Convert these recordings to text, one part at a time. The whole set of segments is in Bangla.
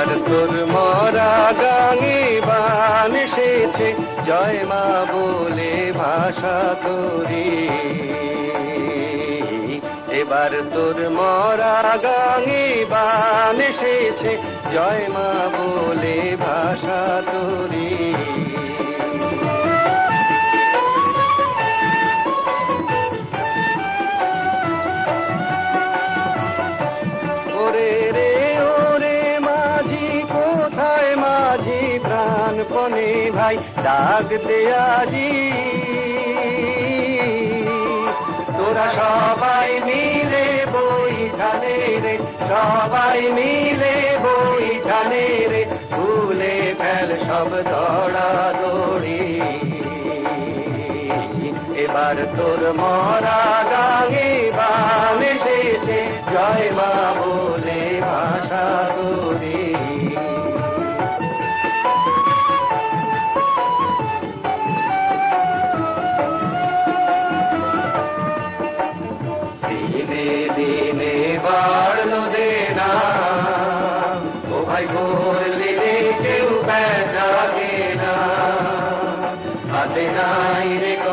তোর মরা গাঙে বান এসেছে। জয় মা বলে ভাষা তোরে। এবার তোর মরা গাঙে বান এসেছে। জয় মা বলে ভাষা তোরি। প্রাণপণে ভাই, ডাক দে আজি। তোরা সবাই মিলে বই ধানে রে, সবাই মিলে বই ধানে রে ভুলে ফেল সব দড়া দড়ি। এবার তোর মরা গাঙে বান এসেছে, জয় মা de aire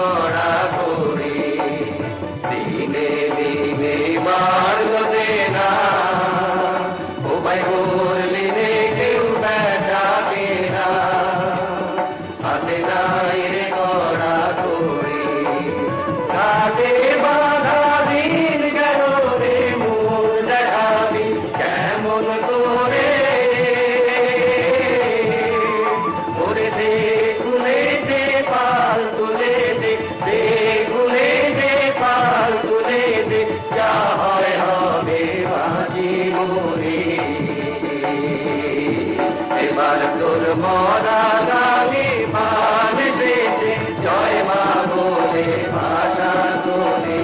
মরা গালি মান এসেছে জয় মা বলে ভাষা বলে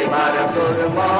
এবার তোর মা